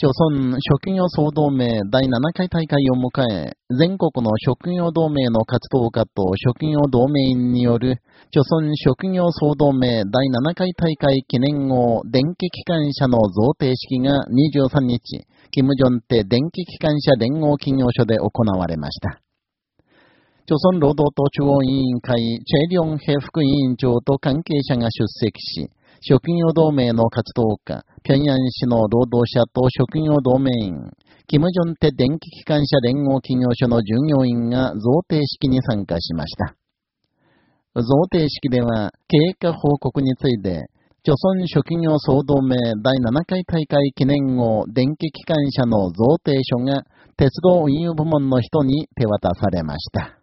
朝鮮職業総同盟第7回大会を迎え、全国の職業同盟の活動家と職業同盟員による、朝鮮職業総同盟第7回大会記念号電気機関車の贈呈式が23日、キム・ジョンテ電気機関車連合企業所で行われました。朝鮮労働党中央委員会、チェリョンヘ副委員長と関係者が出席し、職業同盟の活動家、平壌市の労働者と職業同盟員、キム・ジョンテ電気機関車連合企業所の従業員が贈呈式に参加しました。贈呈式では、経過報告について、朝鮮職業総同盟第7回大会記念号電気機関車の贈呈書が鉄道運輸部門の人に手渡されました。